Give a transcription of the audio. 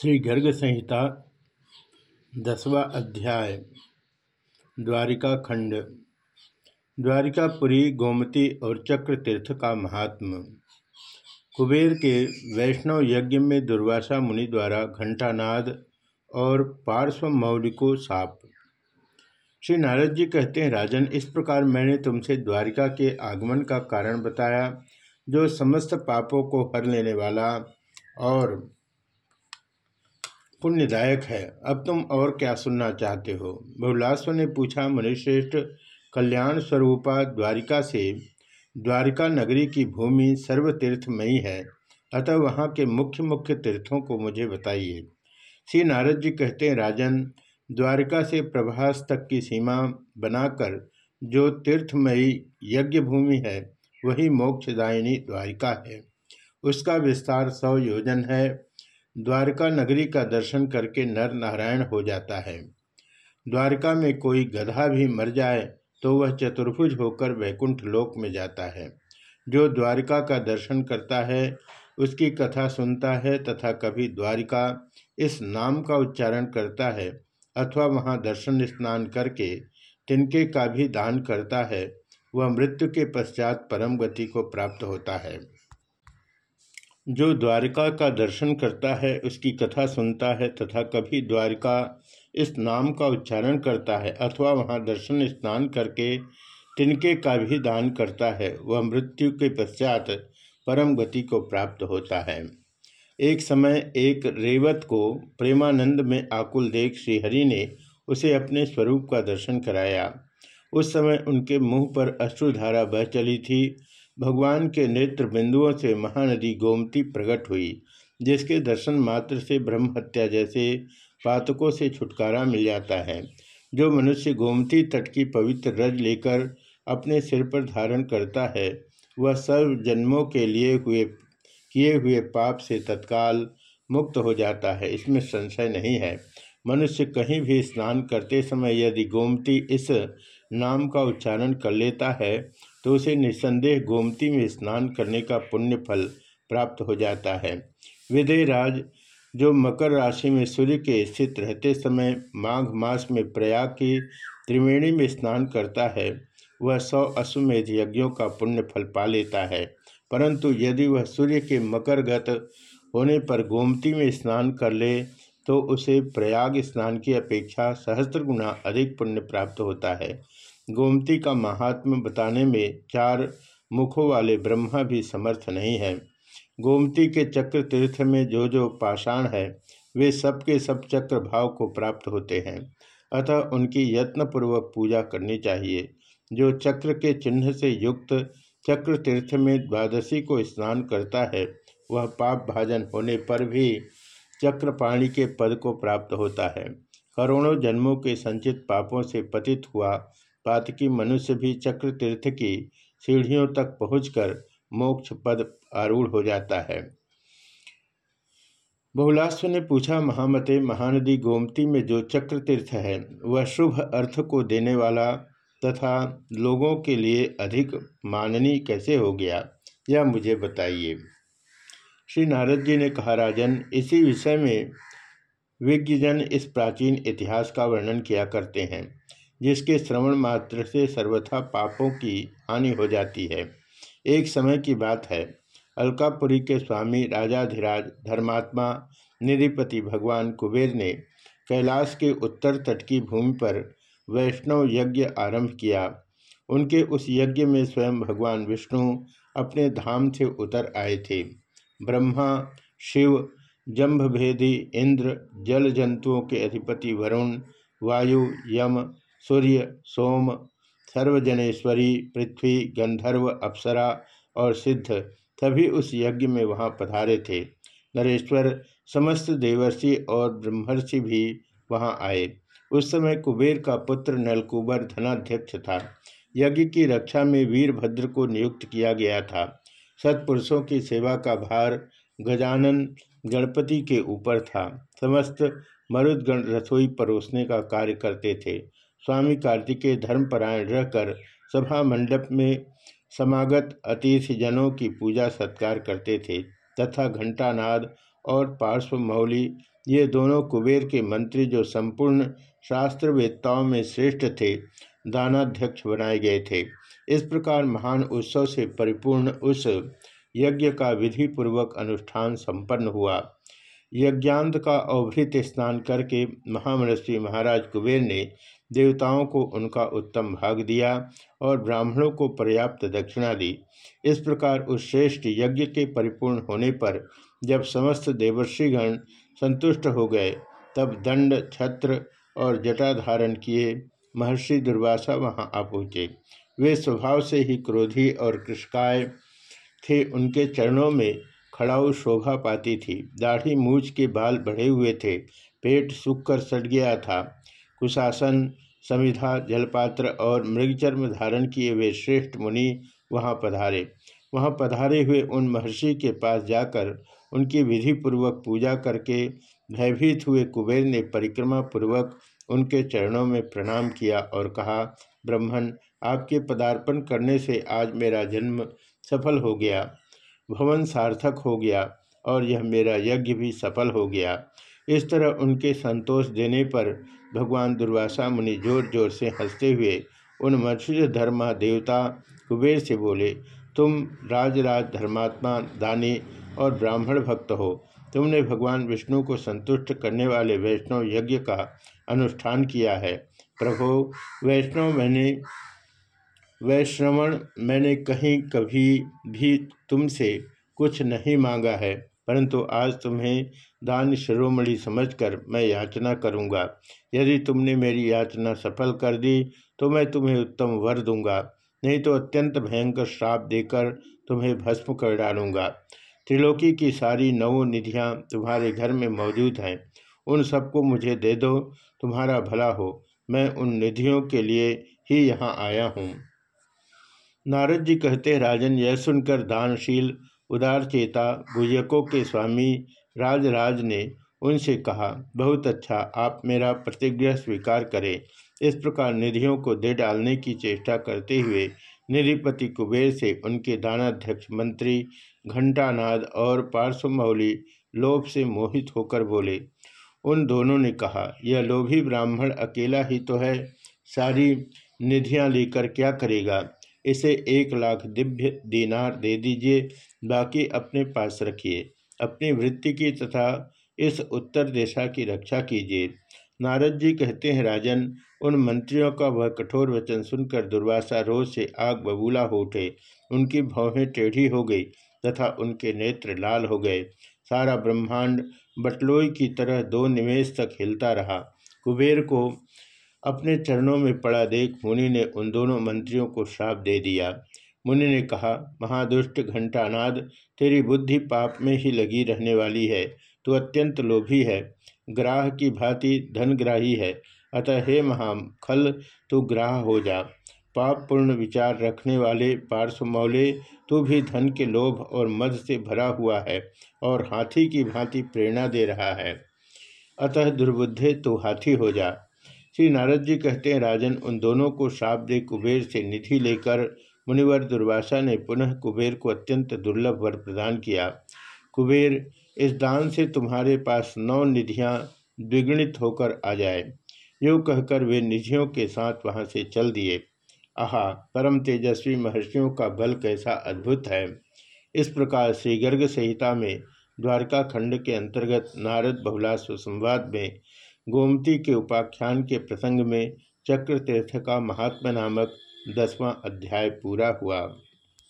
श्री गर्ग संहिता दसवा अध्याय, द्वारिका खंड, द्वारिकापुरी, गोमती और चक्र तीर्थ का महात्म। कुबेर के वैष्णव यज्ञ में दुर्वासा मुनि द्वारा घंटानाद और पार्श्व मौलिको साप। श्री नारद जी कहते हैं, राजन, इस प्रकार मैंने तुमसे द्वारिका के आगमन का कारण बताया, जो समस्त पापों को हर लेने वाला और पुण्यदायक है। अब तुम और क्या सुनना चाहते हो? बहुलास्व ने पूछा मुनिश्रेष्ठ कल्याण स्वरूपा द्वारिका से, द्वारिका नगरी की भूमि सर्वतीर्थमयी है, अतः वहाँ के मुख्य मुख्य तीर्थों को मुझे बताइए। श्री नारद जी कहते हैं, राजन, द्वारिका से प्रभास तक की सीमा बनाकर जो तीर्थमयी यज्ञ भूमि है, वही मोक्षदायिनी द्वारिका है। उसका विस्तार सौ योजन है। द्वारका नगरी का दर्शन करके नर नारायण हो जाता है। द्वारका में कोई गधा भी मर जाए तो वह चतुर्भुज होकर वैकुंठ लोक में जाता है। जो द्वारिका का दर्शन करता है, उसकी कथा सुनता है तथा कभी द्वारिका इस नाम का उच्चारण करता है अथवा वहाँ दर्शन स्नान करके तिनके का भी दान करता है, वह मृत्यु के पश्चात परम गति को प्राप्त होता है। जो द्वारिका का दर्शन करता है, उसकी कथा सुनता है तथा कभी द्वारिका इस नाम का उच्चारण करता है अथवा वहाँ दर्शन स्नान करके तिनके का भी दान करता है, वह मृत्यु के पश्चात परम गति को प्राप्त होता है। एक समय एक रेवत को प्रेमानंद में आकुल देख श्रीहरि ने उसे अपने स्वरूप का दर्शन कराया। उस समय उनके मुँह पर अश्रुधारा बह चली थी भगवान के नेत्र बिंदुओं से महानदी गोमती प्रकट हुई, जिसके दर्शन मात्र से ब्रह्म हत्या जैसे पातकों से छुटकारा मिल जाता है, जो मनुष्य गोमती तट की पवित्र रज लेकर अपने सिर पर धारण करता है, वह सर्व जन्मों के लिए हुए, किए हुए पाप से तत्काल मुक्त हो जाता है, इसमें संशय नहीं है। मनुष्य कहीं भी स्नान करते समय यदि गोमती इस नाम का उच्चारण कर लेता है तो उसे निस्संदेह गोमती में स्नान करने का पुण्य फल प्राप्त हो जाता है। विदय राज जो मकर राशि में सूर्य के स्थित रहते समय माघ मास में प्रयाग की त्रिवेणी में स्नान करता है, वह सौ अश्वमेध यज्ञों का पुण्य फल पा लेता है। परंतु यदि वह सूर्य के मकरगत होने पर गोमती में स्नान कर ले तो उसे प्रयाग स्नान की अपेक्षा सहस्त्र गुना अधिक पुण्य प्राप्त होता है। गोमती का महात्म बताने में चार मुखों वाले ब्रह्मा भी समर्थ नहीं है। गोमती के चक्र तीर्थ में जो जो पाषाण है, वे सबके सब चक्र भाव को प्राप्त होते हैं। अतः उनकी यत्नपूर्वक पूजा करनी चाहिए। जो चक्र के चिन्ह से युक्त चक्र तीर्थ में द्वादशी को स्नान करता है, वह पाप भाजन होने पर भी चक्रपाणी के पद को प्राप्त होता है। करोड़ों जन्मों के संचित पापों से पतित हुआ पातकी मनुष्य भी चक्र तीर्थ की सीढ़ियों तक पहुंचकर मोक्ष पद आरूढ़ हो जाता है। बहुलास्व ने पूछा, महामते, महानदी गोमती में जो चक्र तीर्थ है, वह शुभ अर्थ को देने वाला तथा लोगों के लिए अधिक माननीय कैसे हो गया, यह मुझे बताइए। श्री नारद जी ने कहा, राजन, इसी विषय में विज्ञजन इस प्राचीन इतिहास का वर्णन किया करते हैं। जिसके श्रवण मात्र से सर्वथा पापों की हानि हो जाती है। एक समय की बात है। अलकापुरी के स्वामी राजाधिराज धर्मात्मा निधिपति भगवान कुबेर ने कैलाश के उत्तर तट की भूमि पर वैष्णव यज्ञ आरंभ किया। उनके उस यज्ञ में स्वयं भगवान विष्णु अपने धाम से उतर आए थे। ब्रह्मा, शिव जम्भभेदी इंद्र जल जंतुओं के अधिपति वरुण, वायु, यम सूर्य, सोम, सर्वजनेश्वरी, पृथ्वी, गंधर्व, अप्सरा और सिद्ध सभी उस यज्ञ में वहाँ पधारे थे। नरेश्वर, समस्त देवर्षि और ब्रह्मर्षि भी वहाँ आए। उस समय कुबेर का पुत्र नलकुबर धनाध्यक्ष था। यज्ञ की रक्षा में वीरभद्र को नियुक्त किया गया था। सत्पुरुषों की सेवा का भार गजानन गणपति के ऊपर था। समस्त मरुदगण रसोई परोसने का कार्य करते थे। स्वामी कार्तिकेय धर्मपरायण रहकर सभा मंडप में समागत अतिथिजनों की पूजा सत्कार करते थे तथा घंटानाद और पार्श्व मौली ये दोनों कुबेर के मंत्री जो संपूर्ण शास्त्रवेत्ताओं में श्रेष्ठ थे, दानाध्यक्ष बनाए गए थे। इस प्रकार महान उत्सव से परिपूर्ण उस यज्ञ का विधि पूर्वक अनुष्ठान संपन्न हुआ। यज्ञांत का अवभृत स्नान करके महामनस्वी महाराज कुबेर ने देवताओं को उनका उत्तम भाग दिया और ब्राह्मणों को पर्याप्त दक्षिणा दी। इस प्रकार उस श्रेष्ठ यज्ञ के परिपूर्ण होने पर जब समस्त देवर्षिगण संतुष्ट हो गए, तब दंड, छत्र और जटा धारण किए, महर्षि दुर्वासा वहाँ आ पहुँचे। वे स्वभाव से ही क्रोधी और कृषकाय थे, उनके चरणों में खड़ाऊ शोभा पाती थी। दाढ़ी मूछ के बाल बढ़े हुए थे, पेट सूख कर सट गया था। कुशासन, समिधा, जलपात्र और मृगचर्म धारण किए हुए श्रेष्ठ मुनि वहाँ पधारे। वहाँ पधारे हुए उन महर्षि के पास जाकर उनकी विधि पूर्वक पूजा करके भयभीत हुए कुबेर ने परिक्रमा पूर्वक उनके चरणों में प्रणाम किया और कहा ब्रह्मण आपके पदार्पण करने से आज मेरा जन्म सफल हो गया। भवन सार्थक हो गया और यह मेरा यज्ञ भी सफल हो गया। इस तरह उनके संतोष देने पर भगवान दुर्वासा मुनि ज़ोर ज़ोर से हँसते हुए उन मत्स्य धर्मा देवता कुबेर से बोले, तुम राजराज धर्मात्मा, दानी और ब्राह्मण भक्त हो। तुमने भगवान विष्णु को संतुष्ट करने वाले वैष्णव यज्ञ का अनुष्ठान किया है। प्रभो, वैष्णव मैंने, वैश्रवण मैंने कहीं कभी भी तुमसे कुछ नहीं मांगा है। परंतु आज तुम्हें दान शिरोमणि समझकर मैं याचना करूँगा। यदि तुमने मेरी याचना सफल कर दी तो मैं तुम्हें उत्तम वर दूँगा। नहीं तो अत्यंत भयंकर श्राप देकर तुम्हें भस्म कर डालूँगा। त्रिलोकी की सारी नवो निधियाँ तुम्हारे घर में मौजूद हैं। उन सबको मुझे दे दो, तुम्हारा भला हो। मैं उन निधियों के लिए ही यहाँ आया हूँ। नारद जी कहते, राजन, यह सुनकर दानशील उदार चेता गुजकों के स्वामी राजराज ने उनसे कहा, बहुत अच्छा आप मेरा प्रतिज्ञा स्वीकार करें। इस प्रकार निधियों को दे डालने की चेष्टा करते हुए निधिपति कुबेर से उनके दानाध्यक्ष मंत्री घंटानाद और पार्श्वमौली लोभ से मोहित होकर बोले, उन दोनों ने कहा, यह लोभी ब्राह्मण अकेला ही तो है, सारी निधियाँ लेकर क्या करेगा? इसे एक लाख दिव्य दीनार दे दीजिए, बाकी अपने पास रखिए। अपनी वृत्ति की तथा इस उत्तर दिशा की रक्षा कीजिए। नारद जी कहते हैं, राजन, उन मंत्रियों का वह कठोर वचन सुनकर दुर्वासा रोज से आग बबूला हो उठे। उनकी भौहें टेढ़ी हो गई तथा उनके नेत्र लाल हो गए। सारा ब्रह्मांड बटलोई की तरह दो निमेष तक हिलता रहा। कुबेर को अपने चरणों में पड़ा देख मुनि ने उन दोनों मंत्रियों को श्राप दे दिया। मुनि ने कहा, महादुष्ट घंटानाद, तेरी बुद्धि पाप में ही लगी रहने वाली है। तू अत्यंत लोभी है। ग्राह की भांति धनग्राही है। अतः हे महाखल तू ग्राह हो जा। पाप पूर्ण विचार रखने वाले पार्श्वमौले, तू भी धन के लोभ और मद से भरा हुआ है और हाथी की भांति प्रेरणा दे रहा है। अतः दुर्बुद्धे तो हाथी हो जा। श्री नारद जी कहते हैं, राजन, उन दोनों को श्राप दे कुबेर से निधि लेकर मुनिवर दुर्वासा ने पुनः कुबेर को अत्यंत दुर्लभ वर प्रदान किया। कुबेर, इस दान से तुम्हारे पास नौ निधियाँ द्विगुणित होकर आ जाए। यूँ कहकर वे निधियों के साथ वहाँ से चल दिए। आहा, परम तेजस्वी महर्षियों का बल कैसा अद्भुत है। इस प्रकार श्री गर्ग संहिता में द्वारका खंड के अंतर्गत नारद बहुलास्व संवाद में गोमती के उपाख्यान के प्रसंग में चक्रतीर्थ का महात्मा नामक दसवां अध्याय पूरा हुआ।